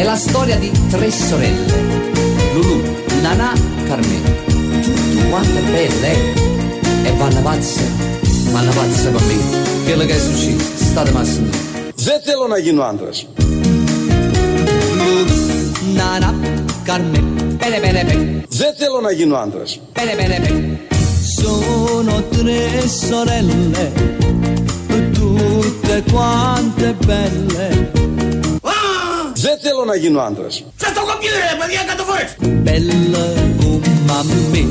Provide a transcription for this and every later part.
È la storia di tre sorelle. Lulu, Nana, Carmen. Tutte quante belle. eh? E vanno pazze. Vanno pazze per me. Quello che è successo. State massimo. Δεν θέλω να γίνω άντρας. Lulu, Nana, Carmen. Bene, bene, bene. Δεν θέλω να γίνω άντρας. Bene, bene, bene. Sono tre sorelle, tutte quante belle. Δεν θέλω να γίνω άντρας. Belle come me.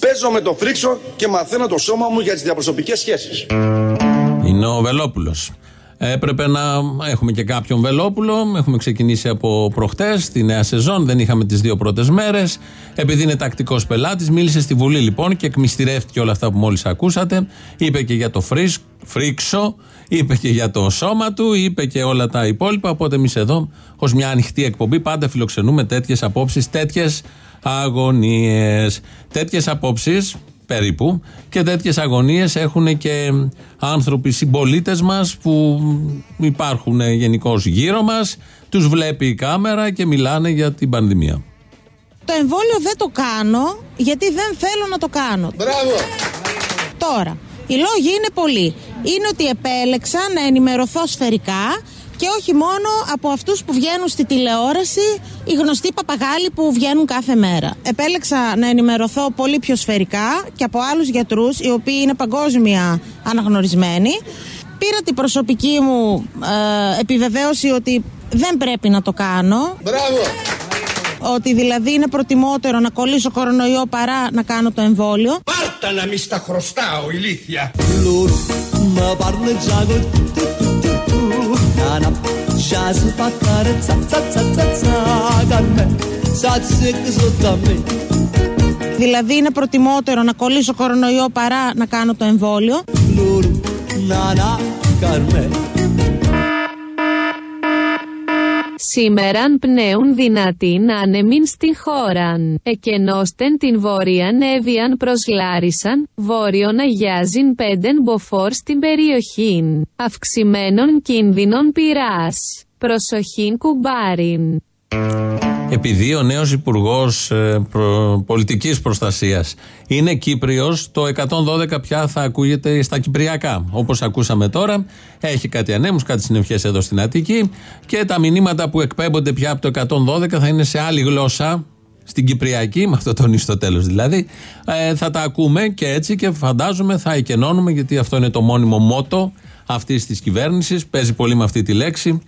Παίζω με το φρίξο και μαθαίνω το σώμα μου για τις διαπροσωπικές σχέσεις. Είναι ο Βελόπουλος. Έπρεπε να έχουμε και κάποιον Βελόπουλο. Έχουμε ξεκινήσει από προχτές τη νέα σεζόν. Δεν είχαμε τις δύο πρώτες μέρες. Επειδή είναι τακτικός πελάτης, μίλησε στη Βουλή λοιπόν και εκμυστηρεύτηκε όλα αυτά που μόλις ακούσατε. Είπε και για το φρίσ, φρίξο, είπε και για το σώμα του, είπε και όλα τα υπόλοιπα. Οπότε εμείς εδώ, ως μια ανοιχτή εκπομπή, πάντα φιλοξενούμε τέτοιες απόψεις, τέτοιες αγωνίες. Τέτοιες απόψεις περίπου και τέτοιες αγωνίες έχουν και άνθρωποι συμπολίτες μας που υπάρχουν γενικώς γύρω μας. Τους βλέπει η κάμερα και μιλάνε για την πανδημία. Το εμβόλιο δεν το κάνω γιατί δεν θέλω να το κάνω. Μπράβο! Τώρα, οι λόγοι είναι πολλοί. Είναι ότι επέλεξα να ενημερωθώ σφαιρικά και όχι μόνο από αυτούς που βγαίνουν στη τηλεόραση, οι γνωστοί παπαγάλοι που βγαίνουν κάθε μέρα. Επέλεξα να ενημερωθώ πολύ πιο σφαιρικά και από άλλους γιατρούς, οι οποίοι είναι παγκόσμια αναγνωρισμένοι. Πήρα την προσωπική μου ε, επιβεβαίωση ότι δεν πρέπει να το κάνω. Μπράβο! Ότι δηλαδή είναι προτιμότερο να κολλήσω κορονοϊό παρά να κάνω το εμβόλιο. Πάρτα να μη στα χρωστάω, ηλίθεια. Nana già si fa fare za za za za za con me Sa zicca sotto a me Δηλαδή είναι προτιμότερο να κολλήσω κορονοϊό παρά να κάνω το εμβόλιο. Loro Nana con me Σήμεραν πνέουν δυνατήν άνεμιν στη χώραν. Εκενώστεν την βόρειαν έβιαν προς Λάρισαν, βόρειον αγιάζειν πέντεν μποφόρ στην περιοχήν. Αυξημένων κίνδυνων πυράς. Προσοχήν κουμπάριν. Επειδή ο νέος Υπουργός προ, Πολιτικής Προστασίας είναι Κύπριος, το 112 πια θα ακούγεται στα Κυπριακά. Όπως ακούσαμε τώρα, έχει κάτι ανέμους, κάτι συνευχές εδώ στην Αττική και τα μηνύματα που εκπέμπονται πια από το 112 θα είναι σε άλλη γλώσσα, στην Κυπριακή, με αυτό τον στο τέλος δηλαδή. Ε, θα τα ακούμε και έτσι και φαντάζομαι θα εκενώνουμε, γιατί αυτό είναι το μόνιμο μότο αυτής της κυβέρνησης. Παίζει πολύ με αυτή τη λέξη.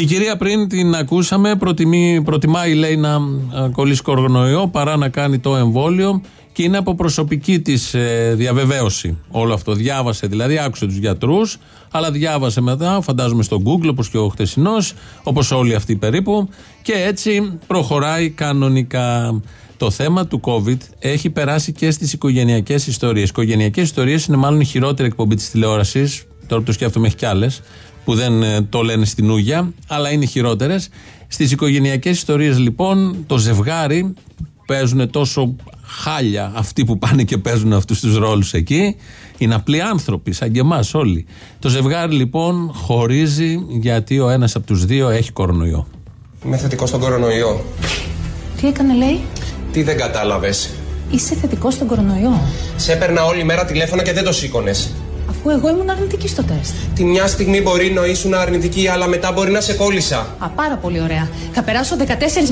Η κυρία πριν την ακούσαμε, προτιμεί, προτιμάει λέει να ε, κολλήσει κορονοϊό παρά να κάνει το εμβόλιο και είναι από προσωπική της διαβεβαίωση όλο αυτό. Διάβασε δηλαδή, άκουσε τους γιατρούς, αλλά διάβασε μετά, φαντάζομαι στο Google όπως και ο χτεσινό, όπως όλοι αυτοί περίπου, και έτσι προχωράει κανονικά. Το θέμα του COVID έχει περάσει και στις οικογενειακές ιστορίες. Οι οικογενειακές ιστορίες είναι μάλλον η χειρότερη εκπομπή της τηλεόρασης. Τώρα που το σκέφτομαι, έχει κι άλλες που δεν ε, το λένε στην Ούγια, αλλά είναι χειρότερες. Στις οικογενειακές ιστορίες, λοιπόν, το ζευγάρι παίζουν τόσο χάλια αυτοί που πάνε και παίζουν αυτούς τους ρόλους εκεί. Είναι απλοί άνθρωποι, σαν και εμάς όλοι. Το ζευγάρι, λοιπόν, χωρίζει γιατί ο ένας από τους δύο έχει κορονοϊό. Είμαι θετικός στον κορονοϊό. Τι έκανε, λέει; Τι δεν κατάλαβες. Είσαι θετικός στον κορονοϊό. Σε έπαιρνα όλη μέρα τηλέφωνο και δεν το σήκωνες. Αφού εγώ ήμουν αρνητική στο τεστ. Τη μια στιγμή μπορεί να ήσουν αρνητική, αλλά μετά μπορεί να σε κόλλησα. Α, πάρα πολύ ωραία. Θα περάσω 14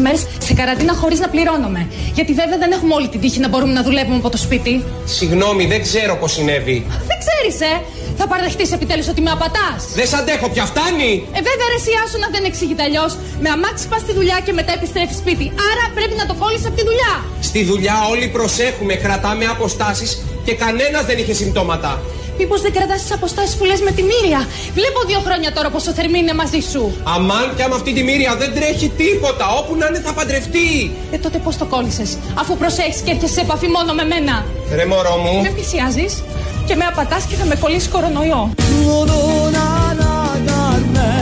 μέρες σε καραντίνα χωρίς να πληρώνομαι. Γιατί βέβαια δεν έχουμε όλη την τύχη να μπορούμε να δουλεύουμε από το σπίτι. Συγγνώμη, δεν ξέρω πώς συνέβη. Δεν ξέρεις, ε! Θα παραδεχτείς επιτέλους ότι με απατάς. Δεν σ' αντέχω πια, φτάνει! Ε, βέβαια, ρε, εσύ άσου να δεν εξηγείται αλλιώς. Με αμάξι πας στη δουλειά και μετά επιστρέφεις σπίτι. Άρα πρέπει να το κόλλει από τη δουλειά. Στη δουλειά όλοι προσέχουμε, κρατάμε αποστάσεις και κανένας δεν είχε συμπτώματα. Μήπως δεν κρατάς τις αποστάσεις που λες με τη Μύρια. Βλέπω δύο χρόνια τώρα πόσο θερμή είναι μαζί σου. Αμάν και άμα αυτή τη μύρια δεν τρέχει τίποτα. Όπου να είναι θα παντρευτεί. Ε, τότε πώς το κόλλησες, αφού προσέχεις και έρχεσαι σε επαφή μόνο με μένα; Ρε μωρό μου. Με πλησιάζεις και με απατάς και θα με κολλήσεις κορονοϊό. Loro Nana con me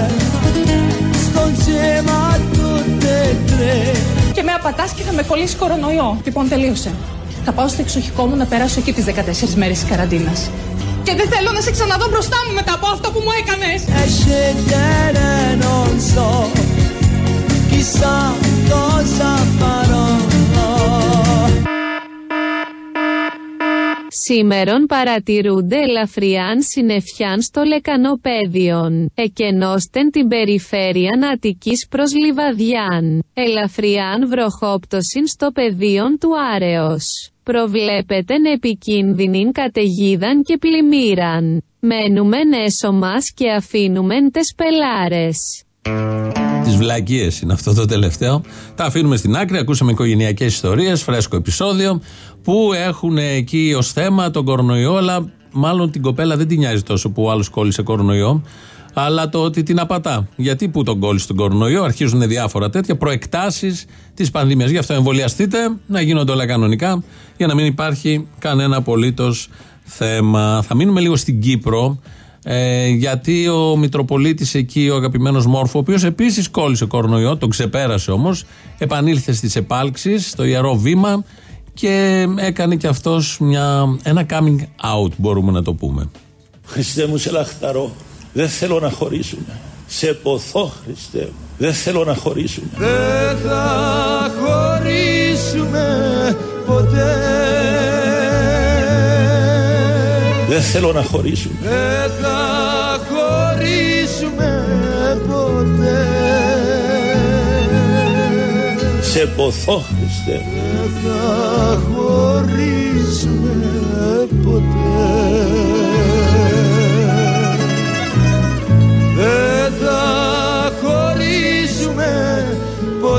Sto insieme a tutte e tre Και με απατάς και θα με κολλήσεις κορονοϊό. Λοιπόν, τελείωσε. Θα πάω στο εξοχικό μου να περάσω εκεί τις 14 μέρες της καραντίνας. Και δεν θέλω να σε ξαναδώ μπροστά μου μετά από αυτό που μου έκανες. E scegliere non so Cosa, cosa farò? Σήμερον παρατηρούνται ελαφριάν συνεφιάν στο λεκανοπέδιον, εκενώστεν την περιφέρειαν Αττικής προς Λιβαδιάν, ελαφριάν βροχόπτωσιν στο πεδίον του Άρεος. Προβλέπετεν επικίνδυνην καταιγίδαν και πλημμύραν. Μένουμεν έσω μας και αφήνουμεν τες πελάρες. Τις βλακίες είναι αυτό το τελευταίο. Τα αφήνουμε στην άκρη. Ακούσαμε οικογενειακές ιστορίες, φρέσκο επεισόδιο που έχουν εκεί ως θέμα τον κορονοϊό, αλλά μάλλον την κοπέλα δεν την νοιάζει τόσο που ο άλλος κόλλησε κορονοϊό, αλλά το ότι την απατά. Γιατί που τον κόλλησε τον κορονοϊό, αρχίζουν διάφορα τέτοια προεκτάσεις της πανδημίας. Γι' αυτό εμβολιαστείτε, να γίνονται όλα κανονικά, για να μην υπάρχει κανένα απολύτως θέμα. Θα μείνουμε λίγο στην Κύπρο. Ε, γιατί ο Μητροπολίτης εκεί, ο αγαπημένος Μόρφο, ο οποίος επίσης κόλλησε κορονοϊό, τον ξεπέρασε όμως, επανήλθε στις επάλξεις, στο ιερό βήμα και έκανε και αυτός ένα coming out, μπορούμε να το πούμε. Χριστέ μου, σε λαχταρώ. Δεν θέλω να χωρίσουμε. Σε ποθώ, Χριστέ μου. Δεν θέλω να χωρίσουμε. Δεν θα χωρίσουμε ποτέ Δεν θέλω να χωρίσουμε. Δεν θα χωρίσουμε ποτέ Σε ποθώ, Χριστέ μου. Δεν θα χωρίσουμε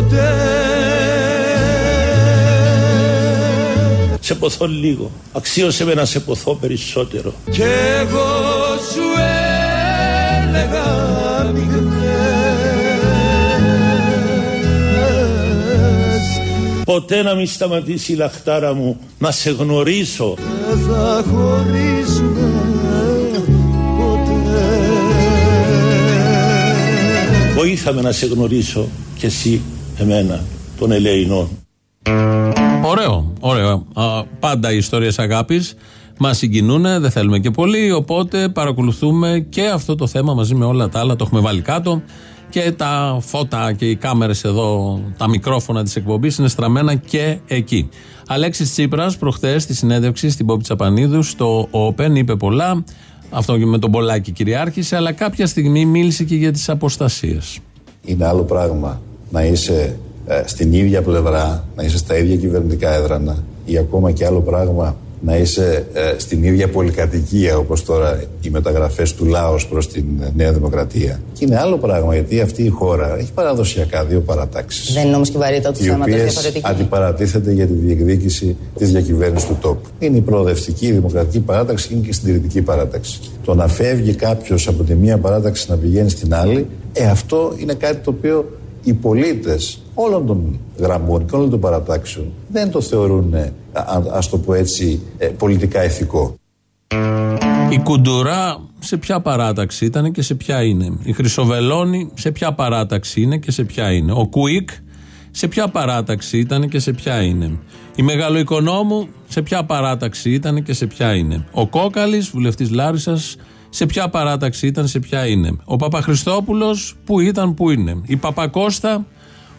ποτέ Σε ποθώ λίγο. Αξίωσε με να σε ποθώ περισσότερο. Κι εγώ σου έλεγα μηδενές Ποτέ να μην σταματήσει η λαχτάρα μου να σε γνωρίσω. Δεν θα χωρίσουμε ποτέ Βοήθαμε να σε γνωρίσω κι εσύ εμένα, τον Ελεηνό. Ωραίο, ωραίο. Α, πάντα οι ιστορίες αγάπης μας συγκινούν, δεν θέλουμε και πολύ. Οπότε παρακολουθούμε και αυτό το θέμα μαζί με όλα τα άλλα. Το έχουμε βάλει κάτω. Και τα φώτα και οι κάμερες εδώ, τα μικρόφωνα της εκπομπής είναι στραμμένα και εκεί. Αλέξης Τσίπρας, προχθές στη συνέντευξη στην Πόπη Τσαπανίδου στο Open, είπε πολλά. Αυτό και με τον Πολάκη κυριάρχησε, αλλά κάποια στιγμή μίλησε και για τις αποστασίες. Είναι άλλο πράγμα να είσαι ε, στην ίδια πλευρά, να είσαι στα ίδια κυβερνητικά έδρανα ή ακόμα και άλλο πράγμα να είσαι ε, στην ίδια πολυκατοικία όπως τώρα οι μεταγραφές του Λάος προς την ε, Νέα Δημοκρατία. Και είναι άλλο πράγμα γιατί αυτή η χώρα έχει παραδοσιακά δύο παρατάξεις. Δεν είναι όμως και η βαρύτητα του οι θέματο οποίες διαφορετική. αντιπαρατίθεται για τη διεκδίκηση της διακυβέρνησης του τόπου. Είναι η προοδευτική, η δημοκρατική παράταξη, είναι και η συντηρητική παράταξη. Το να φεύγει κάποιος από τη μία παράταξη να πηγαίνει στην άλλη, ε, αυτό είναι κάτι το οποίο οι πολίτες όλων των γραμμών και όλων των παρατάξεων δεν το θεωρούν, ε, α ας το πω έτσι, ε, πολιτικά ηθικό. Η Κουντουρά σε ποια παράταξη ήταν και σε ποια είναι; Η Χρυσοβελώνη σε ποια παράταξη είναι και σε ποια είναι; Ο Κουίκ σε ποια παράταξη ήταν και σε ποια είναι; Η Μεγαλοοικονόμου σε ποια παράταξη ήταν και σε ποια είναι; Ο Κόκαλης, βουλευτής Λάρισας, σε ποια παράταξη ήταν, σε ποια είναι. Ο Παπαχριστόπουλο, που ήταν, που είναι. Η Παπακώστα,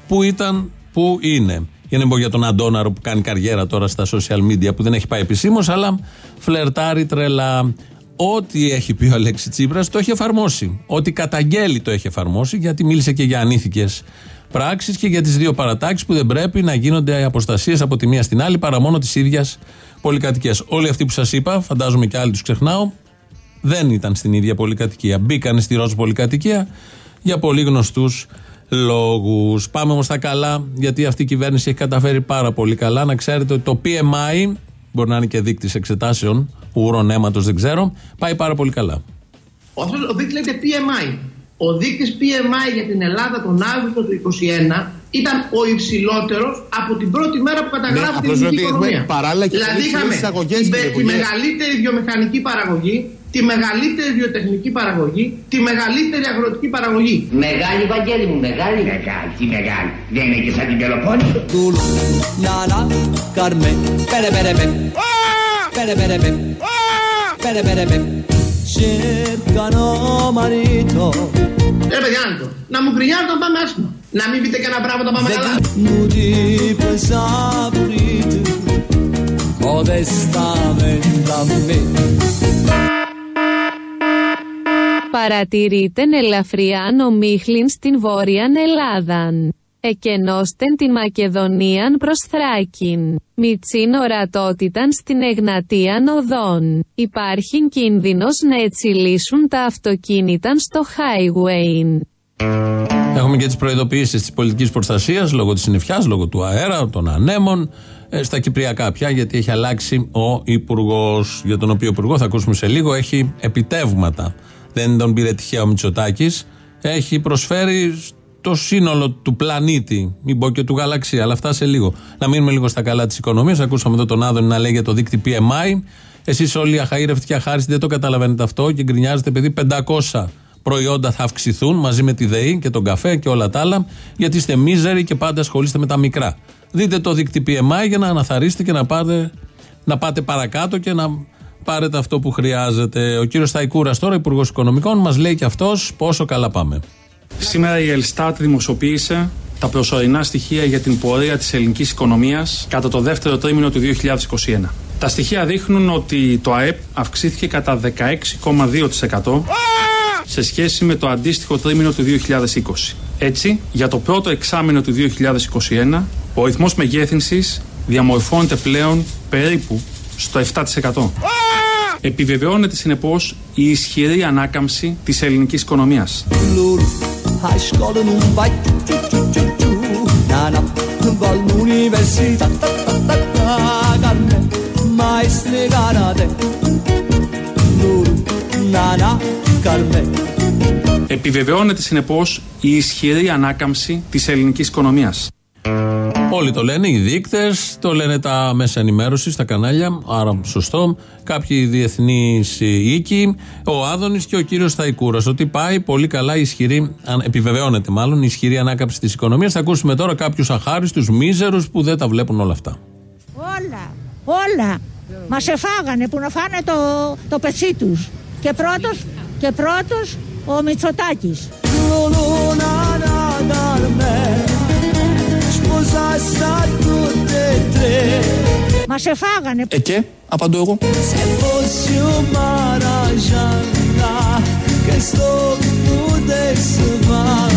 που ήταν, που είναι. Για να μην πω για τον Αντώναρο που κάνει καριέρα τώρα στα social media που δεν έχει πάει επισήμως, αλλά φλερτάρει τρελά. Ό,τι έχει πει ο Αλέξη Τσίπρας το έχει εφαρμόσει. Ό,τι καταγγέλει το έχει εφαρμόσει, γιατί μίλησε και για ανήθικες πράξεις και για τις δύο παρατάξεις που δεν πρέπει να γίνονται αποστασίες από τη μία στην άλλη παρά μόνο της ίδιας πολυκατοικίας. Όλοι αυτοί που σας είπα, φαντάζομαι και άλλοι τους ξεχνάω, δεν ήταν στην ίδια πολυκατοικία. Μπήκαν στη ροζ πολυκατοικία για πολύ γνωστού λόγους. Πάμε όμως στα καλά, γιατί αυτή η κυβέρνηση έχει καταφέρει πάρα πολύ καλά. Να ξέρετε ότι το PMI, μπορεί να είναι και δείκτης εξετάσεων, ουρών αίματος δεν ξέρω, πάει πάρα πολύ καλά. Ο αυτός ο δείκτης λέγεται PMI. Ο δείκτης PMI για την Ελλάδα τον Αύγουστο του 2021 ήταν ο υψηλότερος από την πρώτη μέρα που καταγράφει την απλώς ελληνική ότι έχουμε οικονομία. παράλληλα και δηλαδή πολύ είχαμε ψηλές εισαγωγές, τη, κύριε τη Υπουργέ. μεγαλύτερη βιομηχανική παραγωγή, τη μεγαλύτερη βιοτεχνική παραγωγή, τη μεγαλύτερη αγροτική παραγωγή. Μεγάλη, Βαγγέλη μου, μεγάλη. Μεγάλη, τι μεγάλη. Δεν είναι και σαν την Πελοπόννησο. Dulu, Nana, Carmen, pere pere pe. Pere pere pe. Pere pere pe. Cercano marito. Ρε παιδιά, να το. Να μου γκρινιάζει όταν πάμε άσχημα. Να μην πείτε κανένα πράγμα τα πάμε καλά. Μου είπε saporito modestamente a me Παρατηρείται ελαφριάν ομίχλην στην Βόρειαν Ελλάδαν. Εκενώστεν την Μακεδονίαν προς Θράκην. Μητσίν ορατότηταν στην Εγνατίαν οδόν. Υπάρχει κίνδυνος να ετσιλήσουν τα αυτοκίνητα στο highway. Έχουμε και τις προειδοποιήσεις της πολιτικής προστασίας λόγω της συννεφιάς, λόγω του αέρα, των ανέμων. ε, στα Κυπριακά πια, γιατί έχει αλλάξει ο Υπουργός, για τον οποίο Υπουργό θα ακούσουμε σε λίγο, έχει επιτεύγματα. Δεν τον πήρε τυχαία ο Μητσοτάκης. Έχει προσφέρει το σύνολο του πλανήτη, μην πω και του γαλαξία, αλλά αυτά σε λίγο. Να μείνουμε λίγο στα καλά της οικονομίας. Ακούσαμε εδώ τον Άδωνη να λέει για το δίκτυο PMI. Εσείς όλοι αχαήρευτοι και αχάριστοι δεν το καταλαβαίνετε αυτό και γκρινιάζετε επειδή 500 προϊόντα θα αυξηθούν μαζί με τη ΔΕΗ και τον καφέ και όλα τα άλλα, γιατί είστε μίζεροι και πάντα ασχολείστε με τα μικρά. Δείτε το δίκτυο PMI για να αναθαρίσετε και να πάτε, να πάτε παρακάτω και να πάρετε αυτό που χρειάζεται. Ο κύριος Σταϊκούρας, τώρα Υπουργός Οικονομικών, μας λέει και αυτός πόσο καλά πάμε. Σήμερα η Ελστάτ δημοσιοποίησε τα προσωρινά στοιχεία για την πορεία της ελληνικής οικονομίας κατά το δεύτερο τρίμηνο του 2021. Τα στοιχεία δείχνουν ότι το ΑΕΠ αυξήθηκε κατά 16,2% σε σχέση με το αντίστοιχο τρίμηνο του 2020. Έτσι, για το πρώτο εξάμηνο του 2021, ο ρυθμός μεγέθυνσης διαμορφώνεται πλέον περίπου στο 7%. Επιβεβαιώνεται συνεπώς η ισχυρή ανάκαμψη της ελληνικής οικονομίας. Lur, a scuola non vai giù giù giù giù giù Nana, va all'università ta ta ta ta Carne, maestre karate Lur, nana, Carmen Επιβεβαιώνεται συνεπώς η ισχυρή ανάκαμψη της ελληνικής οικονομίας. Όλοι το λένε, οι δείκτες, το λένε τα μέσα ενημέρωσης, τα κανάλια. Άρα σωστό. Κάποιοι διεθνείς οίκοι, ο Άδωνης και ο κύριος Θαϊκούρας. Ότι πάει πολύ καλά η ισχυρή, αν- επιβεβαιώνεται μάλλον η ισχυρή ανάκαμψη της οικονομίας. Θα ακούσουμε τώρα κάποιους αχάριστους, μίζερους που δεν τα βλέπουν όλα αυτά. Όλα, όλα. Μας εφάγανε που να φάνε το, το πετσί τους. Και πρώτος και πρώτος ο Μητσοτάκης. Lulu, nana, Carmen Sposassa tutte e tre Μα εφάγανε. Ε και, απαντώ εγώ. Se fossi un maragiana Che sto potesse fare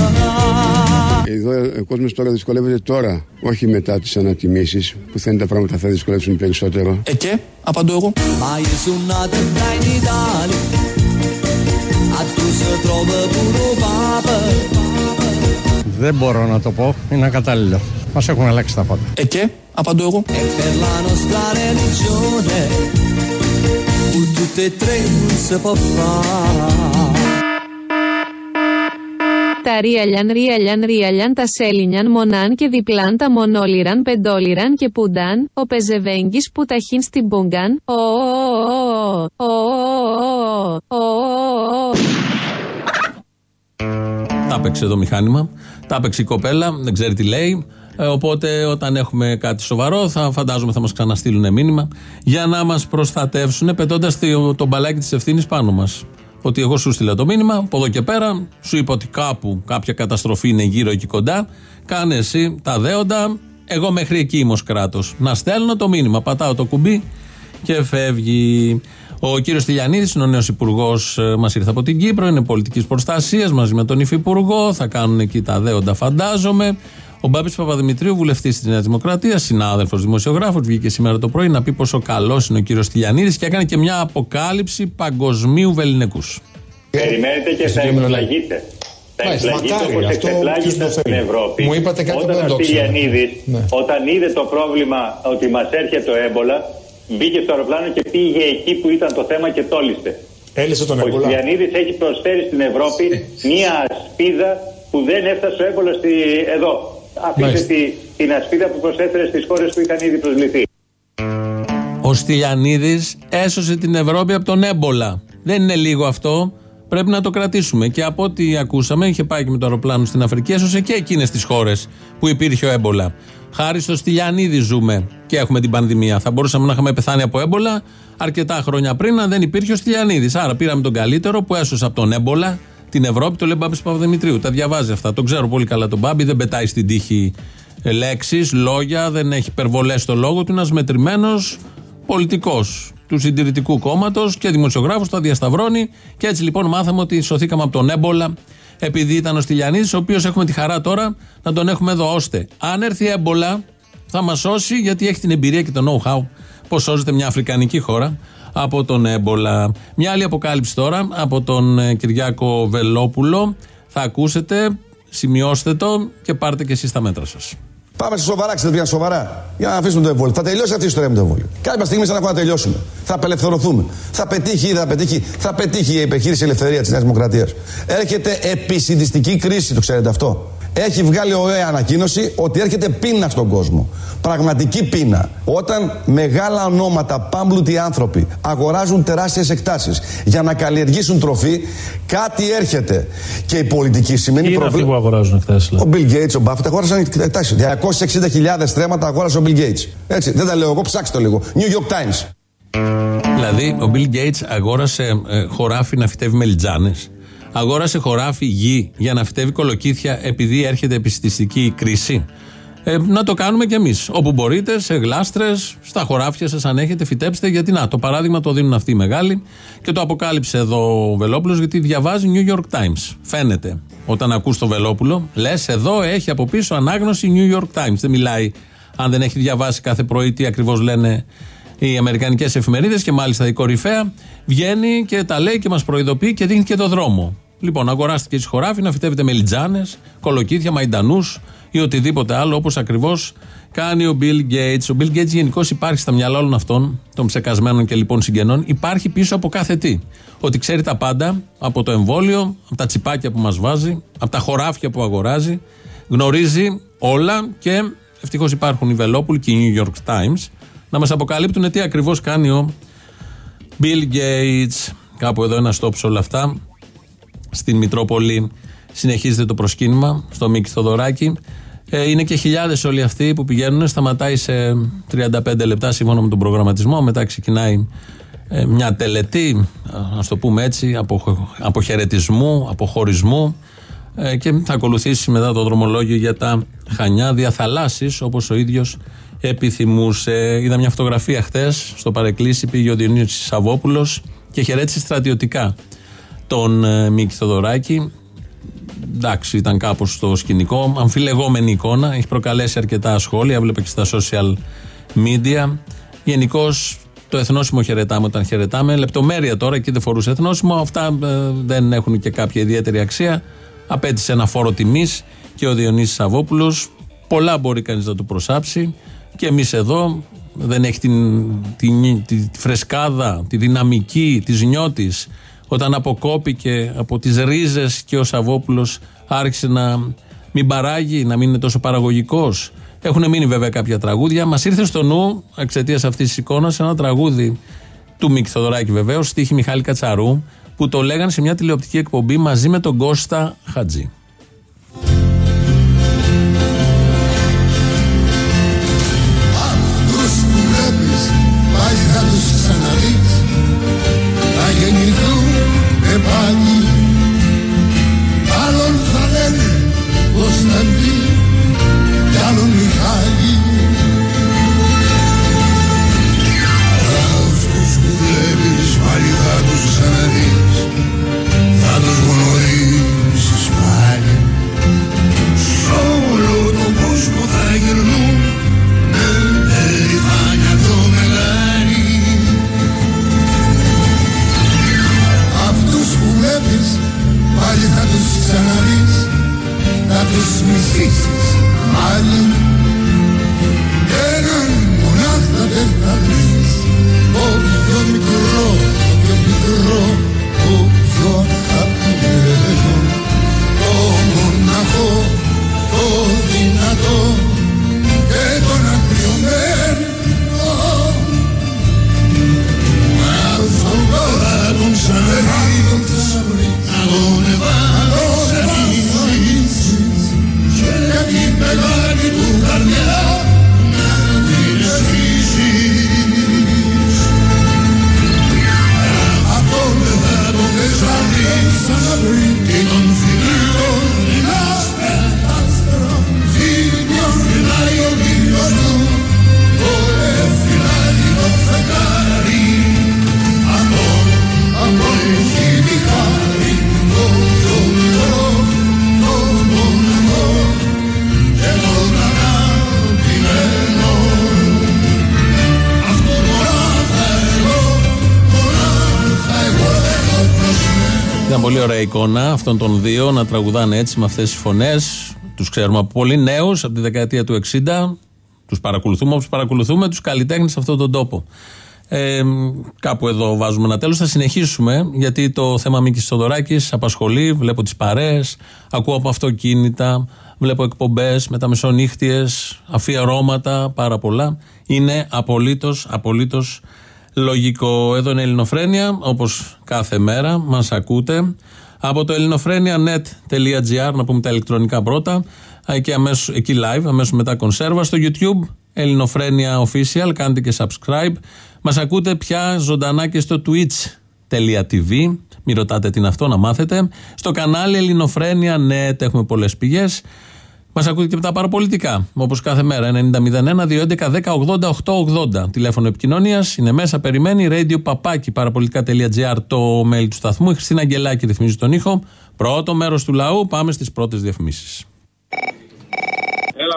Εδώ ο κόσμος τώρα δυσκολεύεται τώρα, όχι μετά τις ανατιμήσεις, που θα είναι τα πράγματα θα δυσκολεύσουν περισσότερο. Ε και, απαντώ εγώ. Ma io sono nato qua in Italia A tu si trova pure papa Δεν μπορώ να το πω, είναι ακατάλληλο. Μας έχουν αλλάξει τα πάντα. Ε και, απαντώ εγώ. E per la nostra religione Con tutte e tre non si può fare Τα ρίαλιαν ρίαλιαν ρίαλιαν τα σέλινιαν μονάν και διπλάν τα μονόλιραν πεντόλιραν και πουντάν, ο πεζεβέγγις που ταχύν στην μπούγκαν, ο ο ο ο ο ο Τα έπαιξε το μηχάνημα, τα έπαιξε η κοπέλα, δεν ξέρει τι λέει. Ε, οπότε όταν έχουμε κάτι σοβαρό, θα φαντάζομαι θα μας ξαναστείλουν μήνυμα για να μας προστατεύσουν, πετώντας το μπαλάκι της ευθύνης πάνω μας. Ότι εγώ σου στείλα το μήνυμα, από εδώ και πέρα, σου είπα ότι κάπου κάποια καταστροφή είναι γύρω εκεί κοντά. Κάνε εσύ τα δέοντα, εγώ μέχρι εκεί είμαι ως κράτος. Να στέλνω το μήνυμα, πατάω το κουμπί και φεύγει. Ο κύριος Τηλιανίδης είναι ο νέος υπουργός, μας ήρθε από την Κύπρο, είναι πολιτικής προστασίας μαζί με τον υφυπουργό. Θα κάνουν εκεί τα δέοντα, φαντάζομαι. Ο Μπάμπης Παπαδημητρίου, βουλευτής της Νέας Δημοκρατίας, συνάδελφος δημοσιογράφος, βγήκε σήμερα το πρωί να πει πόσο καλός είναι ο κύριος Τηλιανίδης και έκανε και μια αποκάλυψη παγκοσμίου βεληνικού. Περιμένετε και θα εκπλαγείτε. Θα Μάλιστα, εκπλαγείτε μακάρι, όπως αυτό εκπλάγησαν ποιος το στην θέλει. Ευρώπη. Μου είπατε κάτι που όταν δεν το ο ήξερα. Στυλιανίδης, Ναι. όταν είδε το πρόβλημα ότι μας έρχεται το έμπολα, μπήκε στο αεροπλάνο και πήγε εκεί που ήταν το θέμα και τόλιστε. Έλυσε τον Ο έμπολα. Στυλιανίδης έχει προσφέρει στην Ευρώπη μία ασπίδα που δεν έφτασε ο έμπολας στη... εδώ. Αφήσε Μάλιστα. τη, την ασπίδα που προσέφερε στις χώρες που είχαν ήδη προσληφθεί. Ο Στυλιανίδης έσωσε την Ευρώπη από τον έμπολα. Δεν είναι λίγο αυτό. Πρέπει να το κρατήσουμε. Και από ό,τι ακούσαμε, είχε πάει και με το αεροπλάνο στην Αφρική, έσωσε και εκείνες τις χώρες που υπήρχε ο έμπολα. Χάρη στο Στυλιανίδη ζούμε και έχουμε την πανδημία. Θα μπορούσαμε να είχαμε πεθάνει από έμπολα αρκετά χρόνια πριν, αν δεν υπήρχε ο Στυλιανίδης. Άρα πήραμε τον καλύτερο που έσωσε από τον έμπολα την Ευρώπη, το λέει Μπάμπης Παπαδημητρίου. Τα διαβάζει αυτά. Το ξέρω πολύ καλά τον Μπάμπη, δεν πετάει στην τύχη λέξεις, λόγια, δεν έχει υπερβολές στο λόγο του. Ένας μετρημένος πολιτικός του συντηρητικού κόμματος και δημοσιογράφος, το διασταυρώνει. Και έτσι λοιπόν μάθαμε ότι σωθήκαμε από τον έμπολα, επειδή ήταν ο Στυλιανίδης, ο οποίος έχουμε τη χαρά τώρα να τον έχουμε εδώ ώστε. Αν έρθει έμπολα, θα μας σώσει γιατί έχει την εμπειρία και το know-how πώ σώζεται μια Αφρικανική χώρα από τον έμπολα. Μια άλλη αποκάλυψη τώρα από τον ε, Κυριάκο Βελόπουλο. Θα ακούσετε, σημειώστε το και πάρτε και εσείς τα μέτρα σας. Πάμε σε σοβαρά, ξέρετε σοβαρά; Για να αφήσουμε το εμβόλιο. Θα τελειώσει αυτή η ιστορία με το εμβόλιο. Κάποια στιγμή σαν να τελειώσουμε. Θα απελευθερωθούμε. Θα πετύχει ή θα πετύχει. Θα πετύχει η επιχείρηση ελευθερία της Νέας Δημοκρατίας. Έρχεται επισυντιστική κρίση, το ξέρετε αυτό. Έχει βγάλει ωραία ανακοίνωση ότι έρχεται πείνα στον κόσμο. Πραγματική πείνα. Όταν μεγάλα ονόματα, πάμπλουτοι άνθρωποι αγοράζουν τεράστιες εκτάσεις για να καλλιεργήσουν τροφή, κάτι έρχεται. Και η πολιτική σημαίνει προβλήμα. Είναι αυτοί που αγοράζουν εκτάσεις. Ο Bill Gates, ο Buffett αγόρασαν εκτάσεις. 260.000 στρέμματα αγόρασε ο Bill Gates. Έτσι, δεν τα λέω εγώ, ψάξτε το λίγο. New York Times. Δηλαδή, ο Bill Gates αγόρασε ε, χωράφι να φυτεύει μελιτζάνες αγόρασε χωράφι γη για να φυτεύει κολοκύθια επειδή έρχεται επιστηστική κρίση. Ε, να το κάνουμε κι εμείς. Όπου μπορείτε, σε γλάστρες, στα χωράφια σας, αν έχετε, φυτέψτε. Γιατί να, το παράδειγμα το δίνουν αυτοί οι μεγάλοι και το αποκάλυψε εδώ ο Βελόπουλος, γιατί διαβάζει New York Times. Φαίνεται. Όταν ακούς το Βελόπουλο, λες, εδώ έχει από πίσω ανάγνωση New York Times. Δεν μιλάει, αν δεν έχει διαβάσει κάθε πρωί τι ακριβώς λένε οι Αμερικανικές εφημερίδες και μάλιστα η κορυφαία βγαίνει και τα λέει και μας προειδοποιεί και δίνει και το δρόμο. Λοιπόν, αγοράστηκε η χωράφι να φυτεύετε μελιτζάνε, κολοκύθια, μαϊντανούς ή οτιδήποτε άλλο, όπως ακριβώς κάνει ο Bill Gates. Ο Bill Gates γενικώς υπάρχει στα μυαλά όλων αυτών, των ψεκασμένων και λοιπόν συγγενών, υπάρχει πίσω από κάθε τι. Ότι ξέρει τα πάντα από το εμβόλιο, από τα τσιπάκια που μας βάζει, από τα χωράφια που αγοράζει, γνωρίζει όλα και ευτυχώς υπάρχουν οι Βελόπουλοι και οι New York Times να μας αποκαλύπτουν τι ακριβώς κάνει ο Bill Gates. Κάπου εδώ ένα stop σε όλα αυτά στην Μητρόπολη συνεχίζεται το προσκύνημα στο Μίκη Θοδωράκη. Ε, είναι και χιλιάδες όλοι αυτοί που πηγαίνουν. Σταματάει σε 35 λεπτά σύμφωνα με τον προγραμματισμό. Μετά ξεκινάει ε, μια τελετή, ας το πούμε έτσι, απο, αποχαιρετισμού, αποχωρισμού. Ε, και θα ακολουθήσει μετά το δρομολόγιο για τα Χανιά διαθαλάσσει, όπως ο ίδιος επιθυμούσε. Είδα μια φωτογραφία χθες στο παρεκκλήσι, πήγε ο Διονύσης Σαββόπουλος και χαιρέτησε στρατιωτικά τον ε, Μίκη Θοδωράκη. Εντάξει, ήταν κάπως στο σκηνικό. Αμφιλεγόμενη εικόνα. Έχει προκαλέσει αρκετά σχόλια. Έβλεπε και στα social media. Γενικώς το εθνόσημο χαιρετάμε όταν χαιρετάμε. Λεπτομέρεια τώρα, εκεί δεν φορούσε εθνόσημο. Αυτά ε, δεν έχουν και κάποια ιδιαίτερη αξία. Απέτησε ένα φόρο τιμής και ο Διονύσης Σαββόπουλος. Πολλά μπορεί κανείς να του προσάψει. Και εμείς εδώ δεν έχει την, την, τη φρεσκάδα, τη δυναμική τη νιώτη όταν αποκόπηκε από τις ρίζες και ο Σαββόπουλος άρχισε να μην παράγει, να μην είναι τόσο παραγωγικός. Έχουν μείνει βέβαια κάποια τραγούδια. Μας ήρθε στο νου, εξαιτίας αυτής της εικόνας, ένα τραγούδι του Μίκη Θοδωράκη βεβαίως, στίχη Μιχάλη Κατσαρού, που το λέγανε σε μια τηλεοπτική εκπομπή μαζί με τον Κώστα Χατζή. Εικόνα αυτών των δύο να τραγουδάνε έτσι με αυτές τις φωνές. Τους ξέρουμε από πολύ νέους, από τη δεκαετία του 60. Τους παρακολουθούμε όπως παρακολουθούμε τους καλλιτέχνες σε αυτόν τον τόπο. Ε, κάπου εδώ βάζουμε ένα τέλος. Θα συνεχίσουμε γιατί το θέμα Μίκης Θοδωράκης απασχολεί. Βλέπω τις παρέες, ακούω από αυτοκίνητα, βλέπω εκπομπές με τα μεσονύχτιες, αφιερώματα, πάρα πολλά. Είναι απολύτως, απολύτως λογικό. Εδώ είναι η Ελληνοφρένια, όπως κάθε μέρα μας ακούτε. Από το ελληνοφρένια.net.gr, να πούμε τα ηλεκτρονικά πρώτα, και αμέσως, εκεί live, αμέσως μετά κονσέρβα στο YouTube. Ελληνοφρένια Official, κάντε και subscribe. Μας ακούτε πια ζωντανά και στο twitch.tv. Μην ρωτάτε τι είναι αυτό, να μάθετε. Στο κανάλι Ελληνοφρένια Net έχουμε πολλές πηγές. Μας ακούτε και από τα παραπολιτικά. Όπως κάθε μέρα. 90-01-211-10-80-880. Τηλέφωνο επικοινωνίας είναι μέσα. Περιμένει. Radio παπάκι παραπολιτικά.gr το mail του σταθμού. Η Χριστίνα Αγγελάκη ρυθμίζει τον ήχο. Πρώτο μέρος του λαού. Πάμε στις πρώτες διαφημίσεις.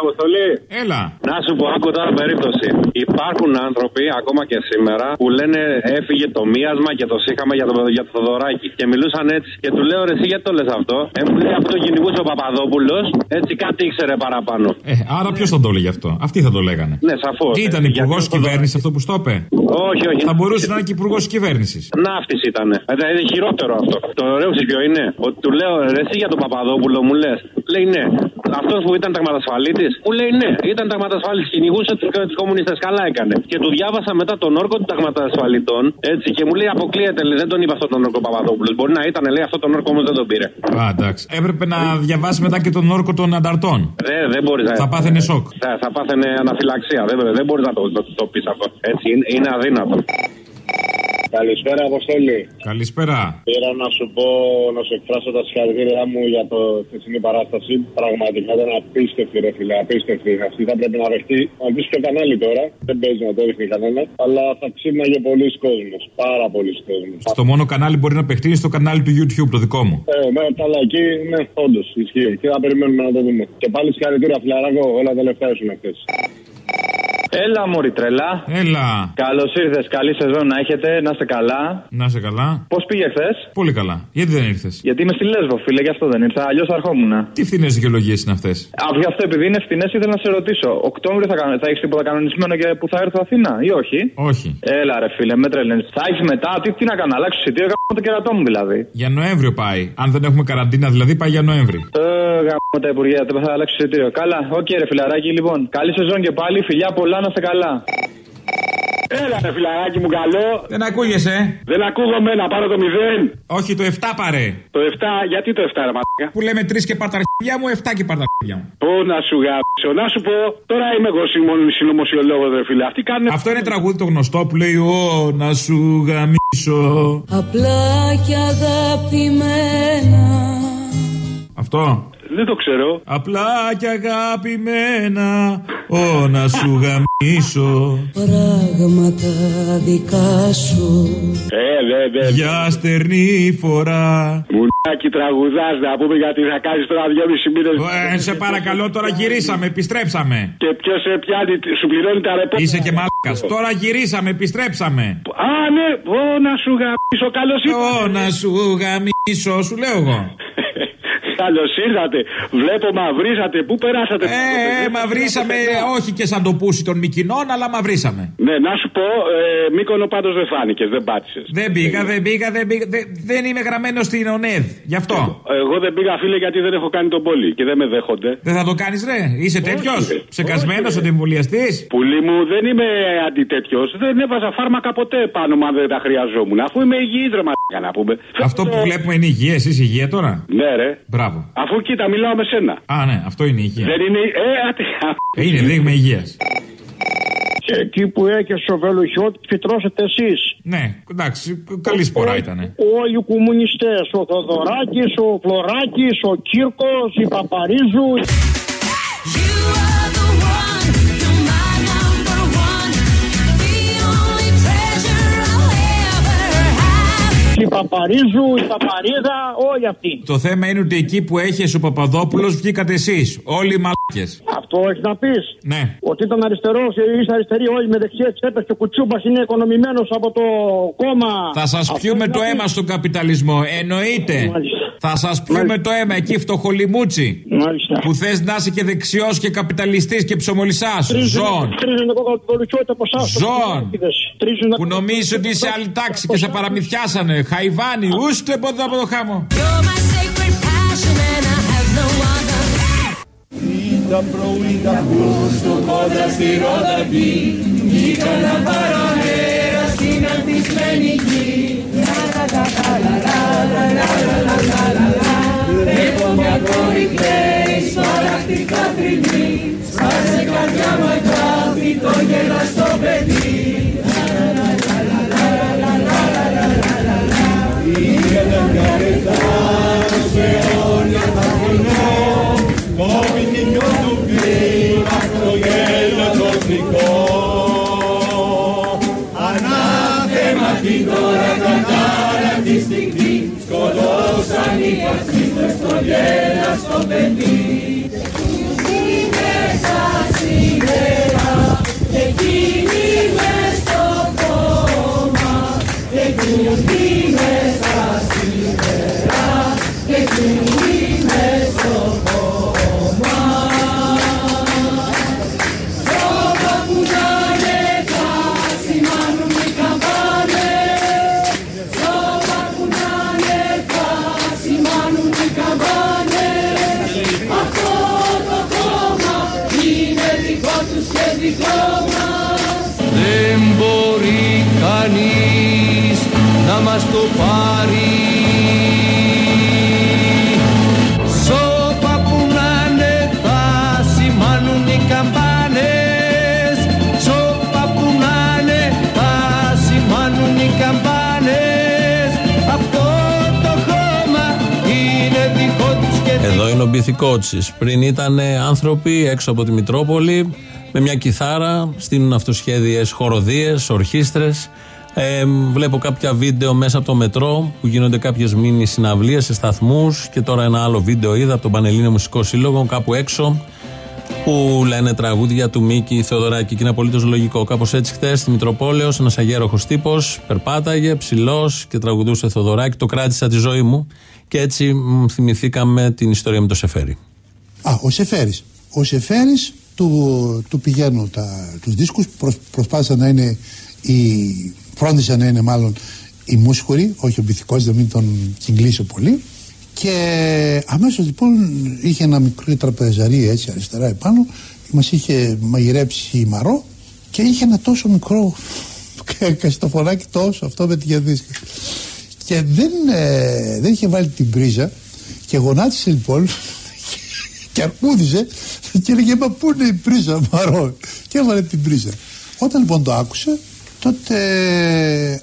Έλα, Αποστολή. Έλα. Να σου πω, άκου τώρα περίπτωση. Υπάρχουν άνθρωποι, ακόμα και σήμερα, που λένε έφυγε το μίασμα και το σύγχαμα για το, για το Θοδωράκι. Και μιλούσαν έτσι. Και του λέω, ρε, εσύ γιατί το λες αυτό; Ε, μου λέει αυτό το κυνηγούσε ο Παπαδόπουλος, έτσι κάτι ήξερε παραπάνω. Ε, άρα ποιος θα το έλεγε αυτό; Αυτοί θα το λέγανε. Ναι, σαφώς. Ήταν υπουργός κυβέρνησης αυτό που στο είπε; Όχι, όχι. Θα μπορούσε να είναι και υπουργός κυβέρνησης. Ναύτης ήταν. Ε, είναι χειρότερο αυτό. Το ωραίο ξέρεις ποιο είναι; Ότι του λέω, ρε, εσύ για τον Παπαδόπουλο μου λες. Λέει ναι. Αυτός που ήταν ταγματασφαλίτης, μου λέει ναι, ήταν ταγματασφαλίτη. Κυνηγούσε τους κομμουνιστές. Καλά έκανε. Και του διάβασα μετά τον όρκο των ταγματασφαλιτών, έτσι, και μου λέει αποκλείεται, λέει, δεν τον είπα αυτόν τον όρκο Παπαδόπουλος. Μπορεί να ήταν, λέει, αυτό τον όρκο όμως δεν τον πήρε. Α, εντάξει. Έπρεπε να διαβάσει μετά και τον όρκο των ανταρτών. Δεν, δεν μπορείς να. Θα πάθαινε σοκ. Θα, θα πάθαινε αναφυλαξία. Δεν, δεν μπορείς να το, το, το πεις αυτό. Έτσι, είναι, είναι αδύνατο. Καλησπέρα, Αποστόλη. Καλησπέρα. Πήρα να σου πω, να σου εκφράσω τα συγχαρητήριά μου για το χθεσινή παράσταση. Πραγματικά ήταν απίστευτη, ρε φίλε, απίστευτη. Αυτή θα πρέπει να ρεχτεί. Να πει και κανάλι τώρα. Δεν παίζει να το ρίχνει κανένα. Αλλά θα ξύπναγε πολλοί κόσμος. Πάρα πολλοί κόσμος. Στο μόνο κανάλι μπορεί να παιχτεί είναι στο κανάλι του YouTube, το δικό μου. Ε, ναι, καλά, εκεί ναι, όντως ισχύει. Και θα περιμένουμε να το δούμε. Και πάλι συγχαρητήρια, φιλαράκο, όλα τα λεφτά ήσουν χθε. Έλα, Μωρή τρελά. Έλα. Καλώς ήρθες. Καλή σεζόν να έχετε. Να είστε καλά. Να είστε καλά. Πώς πήγε χθες; Πολύ καλά. Γιατί δεν ήρθες; Γιατί είμαι στη Λέσβο, φίλε, γι' αυτό δεν ήρθα. Αλλιώς θα ερχόμουν. Τι φθηνές δικαιολογίε είναι αυτές; Γι' αυτό επειδή είναι φθηνές, ήθελα να σε ρωτήσω. Οκτώβριο θα, θα έχεις τίποτα κανονισμένο και που θα έρθω Αθήνα ή όχι; Όχι. Έλα, ρε φίλε, με τρελαίνεις. Θα έχεις μετά, τι, τι να κάνω, αλλάξω εισιτήριο, γάμω το κερατό μου δηλαδή. Για Νοέμβριο πάει. Αν δεν έχουμε καραντίνα, δηλαδή πάει για Νοέμβρη. Ε, γαμώ τα υπουργεία, δεν θα αλλάξω εισιτήριο. Καλά, οκ, okay, ρε φιλαράκι, λοιπόν. Καλή σεζόν και πάλι, φιλιά πολλά, να είστε καλά; Έλα, ρε φιλαράκι μου, καλό. Δεν ακούγεσαι. Δεν ακούγομαι να πάρω το 0. Όχι, το 7 πάρε. Το 7, γιατί το 7, ρε μαλάκα; Που λέμε 3 και παρταρχίδια μου, 7 και παρταρχίδια μου. Πού να σου γράψω, να σου πω. Τώρα είμαι εγώ συνωμοσιολόγος, ρε φίλε. Αυτοί κάνουν. Αυτό είναι τραγούδι το γνωστό που λέει Ω, να σου γαμήσω. Απλά και αγαπημένα. Αυτό. Δεν το ξέρω. Απλά και αγαπημένα, ω να σου γαμίσω. Πράγματα δικά σου. Ε, δε, δε. Για στερνή φορά. Μουνάκι τραγουδάς να πούμε γιατί θα κάνεις τώρα δυόμιση μήνες. Ε, σε παρακαλώ, τώρα γυρίσαμε, επιστρέψαμε. Και ποιος σε πιάνει, σου πληρώνει τα ρεπό. Είσαι και μαλάκας. Τώρα γυρίσαμε, επιστρέψαμε. Α, ναι, ω να σου γαμίσω, καλώς ήρθατε. Ω να σου γαμίσω, σου λέω εγώ. Καλώ ήρθατε. Βλέπω μαυρίσατε. Πού περάσατε, Ε, ε μαυρίσαμε, όχι και σαν το πούσι των Μικινών, αλλά μαυρίσαμε. Ναι, να σου πω, ε, Μήκονο πάντως δεν φάνηκες, δεν πάτησες. Δεν πήγα, δεν πήγα, δεν πήγα. Δεν, δεν είμαι γραμμένος στην ΟΝΕΔ. Γι' αυτό. Εγώ δεν πήγα, φίλε, γιατί δεν έχω κάνει τον πόλη και δεν με δέχονται. Δεν θα το κάνεις, ρε. Είσαι τέτοιος; Ψεκασμένος αντιεμβολιαστή. Πουλί μου, δεν είμαι αντιτέτοιος. Δεν έβαζα φάρμακα ποτέ πάνω μου αν δεν τα χρειαζόμουν. Αφού είμαι υγιής, ρε μαλάκα να πούμε. Αυτό που βλέπουμε είναι υγεία, εσύ υγεία τώρα; Ναι, ρε. Μπράβο. Αφού κοίτα, μιλάω με σένα. Α, ναι, αυτό είναι η υγεία. Δεν είναι. Ε, ατε... Είναι δείγμα υγείας. Και εκεί που έχεις ο Βελουχιώτη, φυτρώσετε εσείς. Ναι, εντάξει, καλή σπορά ήταν. Όλοι οι κομμουνιστές. Ο Θοδωράκης, ο Φλωράκης, ο Κύρκος, η Παπαρίζου. Η Παπαρίζου, η Παπαρίδα, όλοι αυτοί. Το θέμα είναι ότι εκεί που έχεις ο Παπαδόπουλος βγήκατε εσείς. Όλοι οι μαλάκες. Αυτό έχεις να πεις. Ναι. Ότι ήταν αριστερός, είσαι αριστεροί όλοι με δεξιές τσέπες και ο Κουτσούμπας είναι οικονομημένος από το κόμμα. Θα σας Αυτό πιούμε έχει το να αίμα πεις. στον καπιταλισμό. Εννοείται. Θα σα πιούμε το αίμα εκεί, φτωχολιμούτσι. Που θε να είσαι και δεξιό και καπιταλιστή και ψωμολισά. Ζών. Τρίζουν εγώ καλοπολουκιότητα από εσά. Ζών. Που νομίζει ότι είσαι άλλη τάξη και σε παραμυθιάσανε. Χαϊβάνι, ούστε από εδώ από το χάμο. Ήταν πρωί τα στο κόντρα στη Ρόδαπη Βγήκαν να παραμέρα στην ανθισμένη γη Έχω μια κόρη κλαίει σπαραχτικά θρυνή Σπάσε καρδιά μου αγάπη το γελαστό παιδί Ήθελα μια ρεθάνω σε όνια θα πονώ γέλα στο παιδί Μέσα σήμερα Εκείνοι μες στο κόμμα Εκείνοι μες στα σίδερα Εκείνοι μες μας το πάρει Σώπα που να είναι θα σημάνουν οι καμπάνες Σώπα που να είναι θα σημάνουν οι καμπάνες Αυτό το χώμα είναι δικό τους και Εδώ είναι ο Μπιθικότσι. Πριν ήταν άνθρωποι έξω από τη Μητρόπολη με μια κιθάρα, στείλουν αυτοσχέδιες χοροδίες, ορχήστρες. Ε, βλέπω κάποια βίντεο μέσα από το μετρό που γίνονται κάποιες μήνυ συναυλίες σε σταθμούς και τώρα ένα άλλο βίντεο είδα από τον Πανελλήνιο Μουσικό Σύλλογο κάπου έξω που λένε τραγούδια του Μίκη Θεοδωράκη και είναι απολύτως λογικό. Κάπως έτσι χθες στη Μητροπόλεως ένας αγέροχος τύπος περπάταγε ψηλός και τραγουδούσε Θεοδωράκη. Το κράτησα τη ζωή μου και έτσι μ, θυμηθήκαμε την ιστορία με το Σεφέρι. Α, ο Σεφέρης. Ο Σεφέρης του, του πηγαίνω τα, τους δίσκους, προσ, προσπάθησα να είναι η, φρόντισα να είναι μάλλον η μουσχουρη, όχι ο μπιθικός, δεν μην τον κυγκλίσω πολύ. Και αμέσως λοιπόν είχε ένα μικρό τραπεζαρί έτσι αριστερά επάνω, μας είχε μαγειρέψει η Μαρό και είχε ένα τόσο μικρό καστοφωνάκι τόσο αυτό με τη γεδίσκα. Και δεν, ε, δεν είχε βάλει την πρίζα και γονάτισε λοιπόν και αρκούδιζε και έλεγε μα πού είναι η πρίζα Μαρό; Και έβαλε την πρίζα. Όταν λοιπόν το άκουσε τότε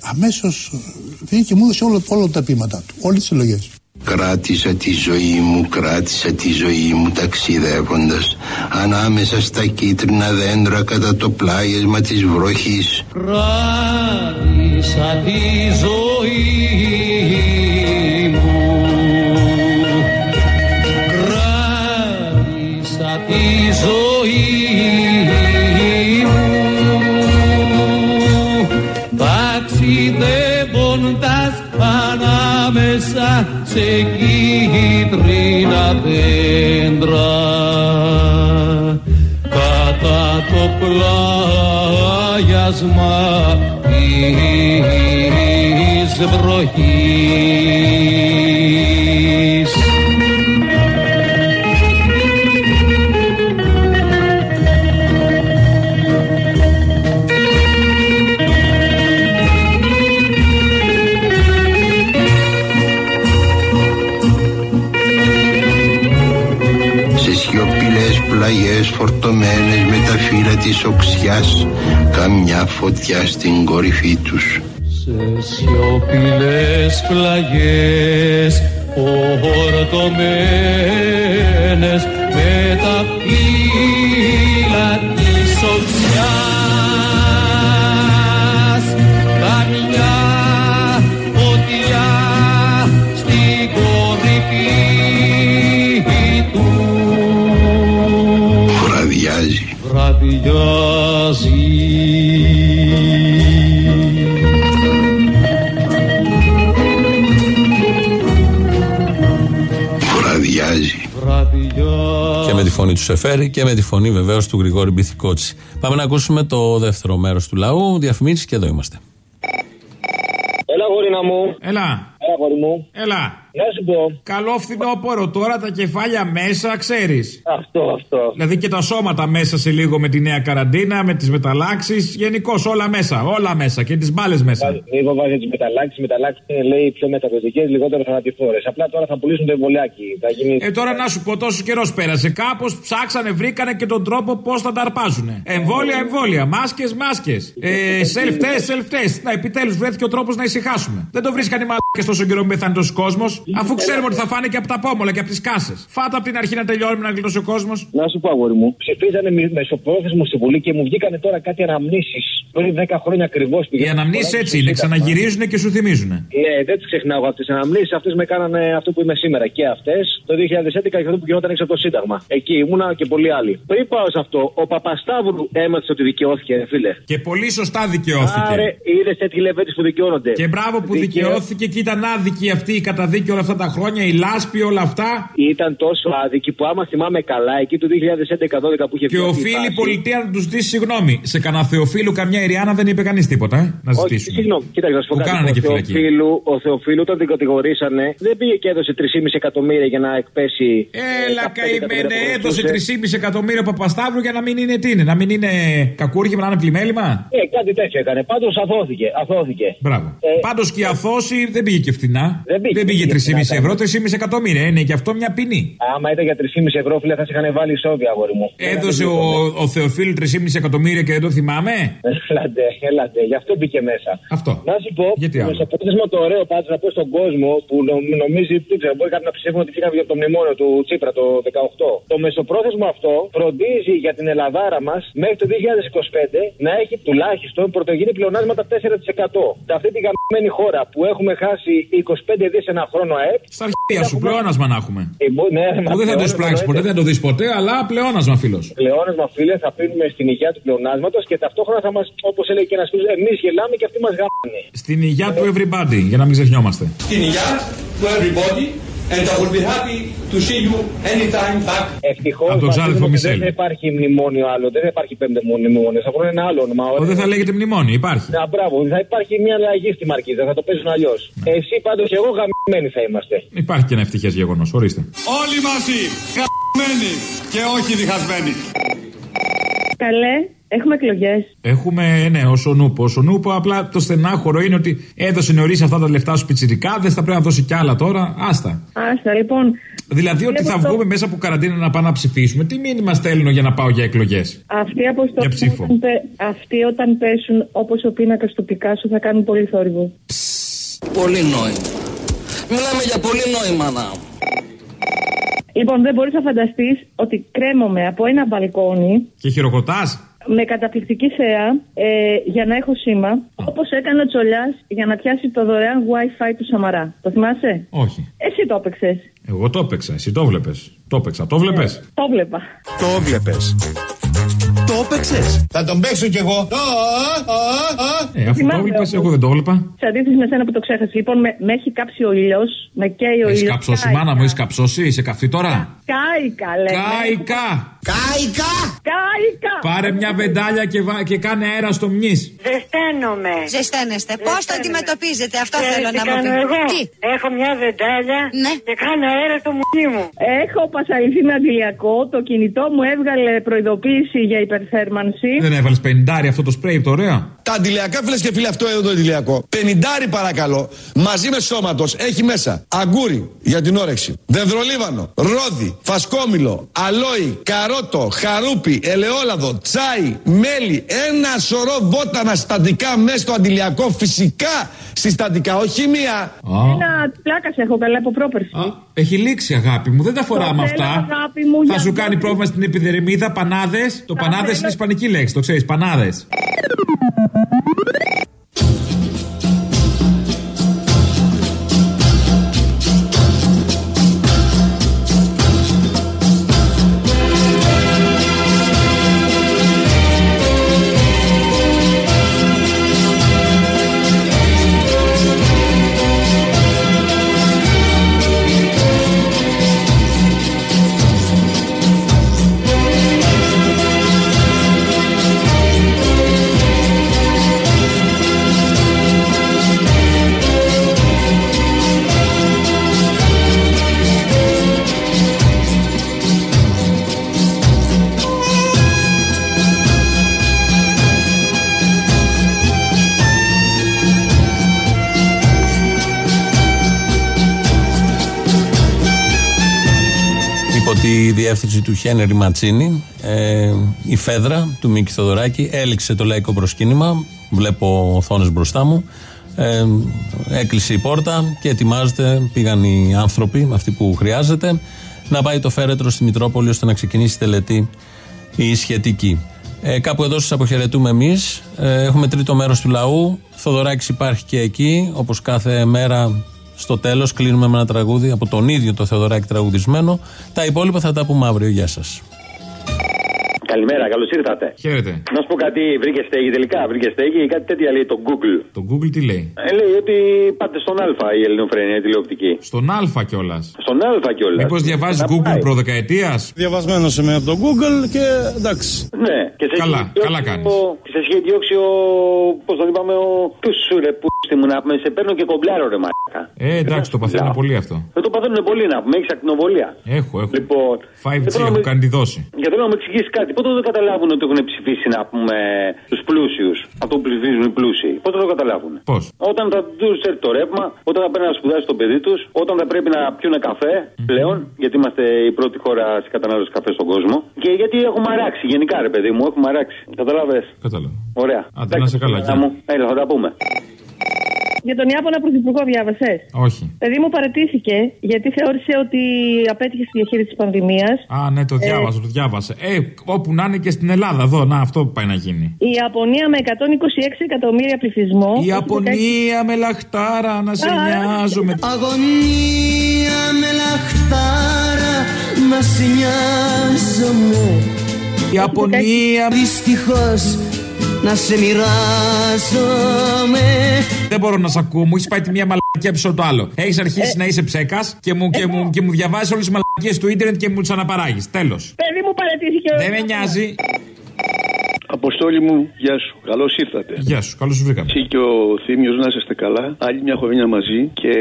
αμέσως βγήκε και μου έδωσε όλα, όλα τα ποίηματά του, όλες τις συλλογές. Κράτησα τη ζωή μου, κράτησα τη ζωή μου ταξιδεύοντας ανάμεσα στα κίτρινα δέντρα κατά το πλάγισμα της βροχής. Κράτησα τη ζωή σε κίτρινα δέντρα κατά το πλάγιασμα της βροχής. Με τα φύλλα της οξιάς καμιά φωτιά στην κορυφή τους. Σε σιωπηλές πλαγιές φορτωμένες με τα φύλλα της οξιάς φωνή του Σεφέρη και με τη φωνή βεβαίως του Γρηγόρη Μπιθικότση. Πάμε να ακούσουμε το δεύτερο μέρος του λαού. Διαφημίσεις και εδώ είμαστε. Έλα, γορίνα μου. Έλα. Έλα, γόρι μου. Έλα. Να σου πω. Καλό φθινόπωρο τώρα τα κεφάλια μέσα, ξέρεις. Αυτό, αυτό. Δηλαδή και τα σώματα μέσα σε λίγο με τη νέα καραντίνα, με τις μεταλλάξεις. Γενικώς όλα μέσα. Όλα μέσα και τις μπάλες μέσα. Μην φοβάσαι τις μεταλλάξεις. Οι μεταλλάξεις είναι, λέει, πιο μεταδοτικέ, λιγότερο θανατηφόρες. Απλά τώρα θα πουλήσουν το εμβολιάκι. Θα γίνει... Ε, τώρα να σου πω, τόσος καιρός πέρασε. Κάπως ψάξανε, βρήκανε και τον τρόπο πώς θα τα αρπάζουν. Εμβόλια, εμβόλια. Μάσκες, μάσκες. Ε, self-test, self-test. Να, επιτέλους βρέθηκε ο τρόπος να ησυχάσουμε. Δεν το βρίσκαν οι μαλάκες τόσο καιρό που πεθάνει τόσο κόσμος. Αφού ξέρουμε ότι θα φάνε και από τα πόμολα και από τις κάσες. Φάτα από την αρχή να τελειώνουμε να γλιτώσει ο κόσμος. Να σου πω, αγόρι μου. Ψηφίζανε μη- μεσοπρόθεσμο στη Βουλή και μου βγήκανε τώρα κάτι αναμνήσεις. Πριν 10 χρόνια ακριβώς Οι αναμνήσεις έτσι είναι, ξαναγυρίζουν και σου θυμίζουν. Ναι, δεν τι ξεχνάω αυτές τις αναμνήσεις. Αυτές με κάνανε αυτό που είμαι σήμερα. Και αυτές το 2011 και αυτό που γινόταν έξω από το Σύνταγμα. Εκεί ήμουνα και πολλοί άλλοι. Πριν πάω σε αυτό, ο Παπασταύρου έμαθε ότι δικαιώθηκε, ρε φίλε. Και πολύ σωστά δικαιώθηκε. Άρε, είδες τέτοιοι λεβέντες που δικαιώνονται. Και μπράβο που Δικαιώ- δικαιώθηκε και ήταν άδικη αυτή η καταδίκη όλα αυτά τα χρόνια, η λάσπη, όλα αυτά. Ήταν τόσο άδικη που άμα θυμάμαι καλά, εκεί το 2011-2012 που είχε Και βγει αυτή η οφείλει η φάση- πολιτεία να τους ζητήσει συγγνώμη. Σε κανένα Θεοφίλου, καμιά Ιριάννα δεν είπε κανείς τίποτα, ε, να Όχι, ζητήσουμε. συγγνώμη, κοίταξε να σου πω Που κάτι. κάνανε Ο και φυλακή. Θεοφίλου, ο Θεοφίλου, όταν την κατηγορήσανε, δεν πήγε και έδωσε 3,5 εκατομμύρια για να εκπέσει. Έλα, ε, τα πέντε καημένε, εκατομμύρια που έδωσε χρωστούσε. 3,5 εκατομμύρια Παπασταύρου για να μην είναι τι είναι, να μην είναι κακούργημα, να είναι πλημέλημα; Ε, κάτι τέτοιο έκανε. Πάντως αθώθηκε. αθώθηκε. Μπράβο. Ε, Πάντως και η αθώση δεν πήγε και φθηνά. Δεν πήγε. Δεν πήγε Πήγε 3,5 φθηνά, ευρώ, 3,5 εκατομμύρια. Είναι και αυτό μια ποινή. Άμα ήταν για 3,5 ευρώ, φίλε, θα σε είχαν βάλει ισόβια, αγόρι μου. Έδωσε ο, ο Θεοφίλου 3,5 εκατομμύρια και δεν το θυμάμαι; Έλατε, έλατε, γι' αυτό μπήκε μέσα. Αυτό. Να σου πω, Γιατί το άλλο; μεσοπρόθεσμο το ωραίο πάντω να πω στον κόσμο που νομ- νομίζει, δεν ξέρω, μπορεί κάποιοι να πιστεύουν ότι βγήκαμε για το μνημόνιο του Τσίπρα το 18. Το μεσοπρόθεσμο αυτό φροντίζει για την Ελλαδάρα μας μέχρι το 2025 να έχει τουλάχιστον πρωτογενή πλεονάσματα 4%. Σε αυτή τη γαμμένη χώρα που έχουμε χάσει 25 δις ένα χρόνο ΑΕΠ. Στα αρχαία σου, πλεόνασμα να έχουμε. Ε, μπο- ναι, Που δεν θα το εισπράξει ποτέ, δεν θα το δεις ποτέ, αλλά πλεόνασμα, φίλος. πλεόνασμα, φίλε, θα πίνουμε στην υγεία του πλεονάσματος και ταυτόχρα θα μας, όπως έλεγε και ένας φίλος, εμείς γελάμε και αυτοί μας γάμανε. Στην υγεία του everybody, για να μην ξεχνιόμαστε. Στην υγεία to everybody and I will be happy to see you anytime back. Ευτυχώς. Από τον ξάδερφο Μισελ. Δεν θα υπάρχει μνημόνιο άλλο, δεν θα υπάρχει πέμπτο μνημόνιο. Θα βρουν ένα άλλο όνομα. Ο, δεν θα λέγεται μνημόνιο, υπάρχει. Να, μπράβο, θα υπάρχει μια αλλαγή στη μαρκίζα, θα το παίζουν αλλιώς. Εσύ πάντως και εγώ γαμμένοι θα είμαστε. Υπάρχει και ένα ευτυχές γεγονός, ορίστε. Όλοι μαζί, γαμμένοι και όχι διχασμένοι. Καλέ, έχουμε εκλογές. Έχουμε, ναι, ο Σονούπο. Ο Σονούπο απλά το στενάχωρο είναι ότι έδωσε νωρίς αυτά τα λεφτά στους πιτσιρικάδες, θα πρέπει να δώσει κι άλλα τώρα. Άστα. Άστα, λοιπόν. Δηλαδή ότι Βλέπω θα το- βγούμε μέσα από καραντίνα να πάμε να ψηφίσουμε. Τι μήνυμα στέλνω για να πάω για εκλογές; Αυτοί, αποστολή, Για ψήφο. όταν, πε- αυτοί όταν πέσουν όπως ο πίνακας του Πικάσου θα κάνουν πολύ θόρυβο. Πολύ νόημα. Μιλάμε για πολύ νόημα να. Λοιπόν, δεν μπορείς να φανταστείς ότι κρέμομαι από ένα μπαλκόνι Και χειροκροτάς. με καταπληκτική θέα ε, για να έχω σήμα, όπως έκανε ο Τσολιάς για να πιάσει το δωρεάν WiFi του Σαμαρά. Το θυμάσαι; Όχι. Εσύ το έπαιξες. Εγώ το έπαιξα. Εσύ το βλέπες. Το έπαιξα. Το βλέπει. Το βλέπα. Το βλέπες. Το έπαιξες; Θα τον παίξω κι εγώ. Ε, αφού το Θυμάμαι βλέπει, όμως. εγώ δεν το βλέπα. Σε αντίθεση με σένα που το ξέχασες. Λοιπόν, με, με έχει κάψει ο ήλιος. Με καίει ο Έχεις ήλιος. καψώσει, μάνα μου, έχεις καψώσει. Είσαι καυτή τώρα; Κάικα, λέμε. Κάικα. Κάικα! Κάικα! Πάρε μια βεντάλια και, βα... και κάνε αέρα στο μνης. Ζεσταίνομαι. Ζεσταίνεστε. Πώς το αντιμετωπίζετε, αυτό Ξέρεις θέλω τι να μου κάνω πείτε. εγώ; Τι; Έχω μια βεντάλια και κάνω αέρα στο μουνί μου. Έχω πασαληθεί με αντιλιακό. Το κινητό μου έβγαλε προειδοποίηση για υπερθέρμανση. Δεν έβαλες 50 αυτό το σπρέι, το ωραία. Τα αντιλιακά, φίλες και φίλοι, αυτό εδώ το αντιλιακό. Πενιντάρι παρακαλώ, μαζί με σώματος έχει μέσα αγκούρι για την όρεξη, δενδρολίβανο, ρόδι, φασκόμηλο, αλόι, καρότο, χαρούπι, ελαιόλαδο, τσάι, μέλι, ένα σωρό βότανα συστατικά μέσα στο αντιλιακό, φυσικά συστατικά, όχι μία. Ένα πλάκας έχω καλά από πρόπερση. Έχει λήξει, αγάπη μου. Δεν τα φοράμε Το αυτά. θέλω, αγάπη μου, Θα για σου να- κάνει πρόβλημα στην επιδερμίδα, πανάδες. Το πανάδες θέλω- είναι ισπανική λέξη, το ξέρεις. Πανάδες. Στη διεύθυνση του Χένερη Ματσίνη. Ε, η Φέδρα του Μίκη Θοδωράκη έληξε το λαϊκό προσκύνημα. Βλέπω οθόνες μπροστά μου. Ε, έκλεισε η πόρτα και ετοιμάζεται. Πήγαν οι άνθρωποι, αυτοί που χρειάζεται, να πάει το φέρετρο στη Μητρόπολη ώστε να ξεκινήσει η τελετή η σχετική. Ε, κάπου εδώ σας αποχαιρετούμε εμείς. Ε, έχουμε τρίτο μέρος του λαού. Θοδωράκη υπάρχει και εκεί, όπως κάθε μέρα στο τέλος. Κλείνουμε με ένα τραγούδι από τον ίδιο το Θεοδωράκη τραγουδισμένο. Τα υπόλοιπα θα τα πούμε αύριο. Γεια σας. Καλημέρα, καλώς ήρθατε. Χαίρετε. Να σου πω κάτι, βρήκε στέγη τελικά. Βρήκε στέγη ή κάτι τέτοια λέει το Google. Το Google τι λέει; Ε, λέει ότι πάτε στον Α η ελληνοφρένεια η τηλεοπτική. Στον Α κιόλας. Στον Α κιόλας. Μήπως διαβάζεις Google προδεκαετίας; Διαβασμένος είμαι από το Google και εντάξει. Ναι, και σε Καλά, έχει καλά διώξει κάνεις. ο- Σε έχει διώξει ο. Πώς τον είπαμε, ο. Του σου ρε που στη μου να πούμε, σε παίρνω και κομπλάρω ρε μαλάκα. Ε, εντάξει, το παθαίνω πολύ αυτό. Δεν το παθαίνουν πολύ να πούμε, έχεις ακτινοβολία. Έχω, έχω. Λοιπόν, 5G θέλω να έχω με- κάνει τη δόση. Για θέλω να μου εξηγήσεις κάτι. Πότε δεν καταλάβουν ότι έχουν ψηφίσει να πούμε τους πλούσιους; Αυτό που ψηφίζουν οι πλούσιοι. Πότε δεν το καταλάβουν; Πώς; Όταν θα τους έρθει το ρεύμα, όταν θα πρέπει να σπουδάσει το παιδί τους, όταν θα πρέπει να πιούνε καφέ πλέον, γιατί είμαστε η πρώτη χώρα σε κατανάλωση καφέ στον κόσμο. Και γιατί έχουμε αράξει γενικά, ρε παιδί μου, έχουμε αράξει. Καταλάβες; Κατάλαβα. Ωραία. Άντε, να είσαι καλά, Εντάξει, γεια. μου. Έλα, θα τα πούμε. Για τον Ιάπωνα Πρωθυπουργό διάβασες; Όχι. Παιδί μου παρετήθηκε γιατί θεώρησε ότι απέτυχε στη διαχείριση της πανδημίας. Α, ναι, το Ε. διάβασα, το διάβασα. Ε, όπου να είναι και στην Ελλάδα, εδώ, να, αυτό πάει να γίνει. Η Ιαπωνία με 126 εκατομμύρια πληθυσμό. Η Ιαπωνία με λαχτάρα να σε Α, νοιάζομαι. Αγωνία με λαχτάρα να σε νοιάζομαι Η Ιαπωνία Δυστυχώς να σε μοιράζομαι Δεν μπορώ να σ' ακούω, μου έχεις πάει τη μία μαλακία πίσω το άλλο. Έχεις Ε. αρχίσει να είσαι ψέκας και μου, και μου, και μου διαβάζεις όλες τις μαλακίες του ίντερνετ και μου τις αναπαράγεις. Τέλος. Παιδί μου παρετήθηκε. Δεν με νοιάζει. Αποστόλη μου, γεια σου. Καλώς ήρθατε. Γεια σου, καλώς σου βρήκαμε. Εσύ και ο Θήμιος να είστε καλά. Άλλη μια χρονιά μαζί και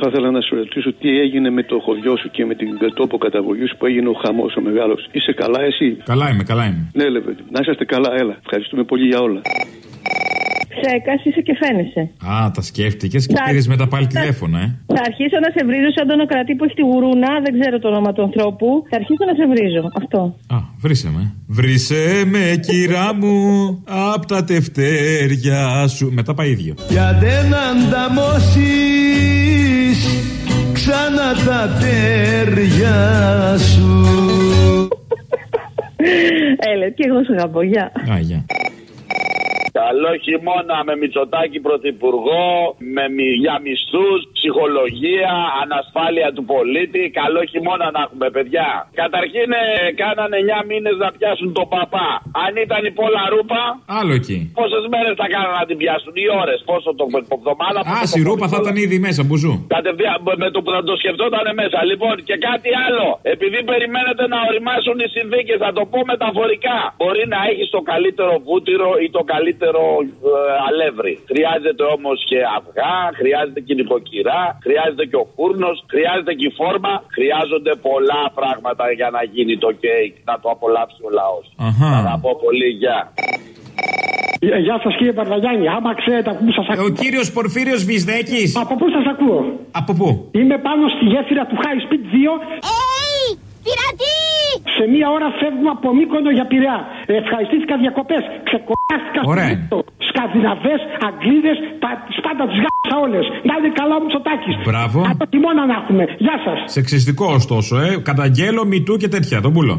θα ήθελα να σου ρωτήσω τι έγινε με το χωριό σου και με την τόπο καταγωγή σου που έγινε ο χαμός ο μεγάλος. Είσαι καλά, εσύ; Καλά είμαι, καλά είμαι. Ναι, λέμε. Να είσαστε καλά, έλα. Ευχαριστούμε πολύ για όλα. Ψέκας είσαι και φαίνεσαι. Α, τα σκέφτηκες και Θα- πήρες μετά πάλι θα- τηλέφωνο, ε. Θα αρχίσω να σε βρίζω σαν τον Οκρατή που έχει τη γουρούνα, δεν ξέρω το όνομα του ανθρώπου. Θα αρχίσω να σε βρίζω. Αυτό. Α, βρήσε με. Βρήσε με, κυρά μου, απ' τα τευτέρια σου. Μετά πάει ίδιο. Για δεν ανταμώσεις ξανά τα τέρια σου Έλε, και εγώ σε αγαπώ, γεια. Α, γεια. Καλό χειμώνα με Μητσοτάκη πρωθυπουργό, με μι- για μισθούς, ψυχολογία, ανασφάλεια του πολίτη. Καλό χειμώνα να έχουμε, παιδιά. Καταρχήν, ε, κάνανε 9 μήνες να πιάσουν τον παπά. Αν ήταν η Πόλα Ρούπα, Άλλο εκεί. πόσες μέρες θα κάνανε να την πιάσουν, ή ώρες, πόσο το εβδομάδα. Α, η ρούπα θα ήταν ήδη μέσα, μπουζού. Κατευθείαν με το που θα το σκεφτόταν μέσα. Λοιπόν, και κάτι άλλο. Επειδή περιμένετε να οριμάσουν οι συνθήκες, θα το πω μεταφορικά. Μπορεί να έχει το καλύτερο βούτυρο ή το καλύτερο ε, αλεύρι. Χρειάζεται όμως και αυγά, χρειάζεται και νοικοκυρά, χρειάζεται και ο φούρνος, χρειάζεται και η φόρμα. Χρειάζονται πολλά πράγματα για να γίνει το κέικ, να το απολαύσει ο λαός. Αχα. Θα πω πολύ, γεια. Γεια σας κύριε Παρδαγιάννη, άμα ξέρετε από πού σας ακούω. Ο κύριος Πορφύριος Βυσδέκης. Από πού σας ακούω. Από πού; Είμαι πάνω στη γέφυρα του High Speed 2. Πειρατή! Σε μία ώρα φεύγουμε από Μύκονο για Πειραιά. Ευχαριστήθηκα διακοπές. Ξεκολλάστηκα στο Ωραία. Μύκονο. Σκανδιναβές, Αγγλίδες, τα σπάντα τις γάμψα όλες. Να είναι καλά ο Μητσοτάκης. Μπράβο. Από χειμώνα να έχουμε. Γεια σας. Σεξιστικό ωστόσο, ε. Καταγγέλω, μητού και τέτοια. Τον πουλο.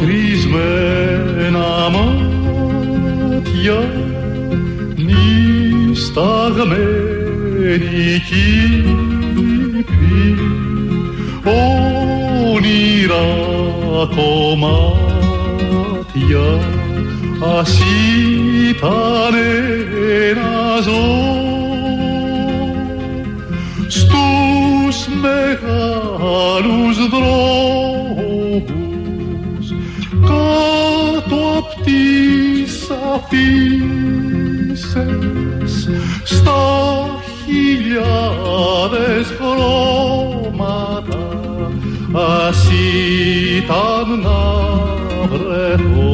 Κρισμένα μάτια νησταγμένη Κύπρη όνειρα κομμάτια ας ήταν να ζω στους μεγάλους δρόμους κάτω απ' τις αφήσες στα χιλιάδες χρώματα ας ήταν να βρεθώ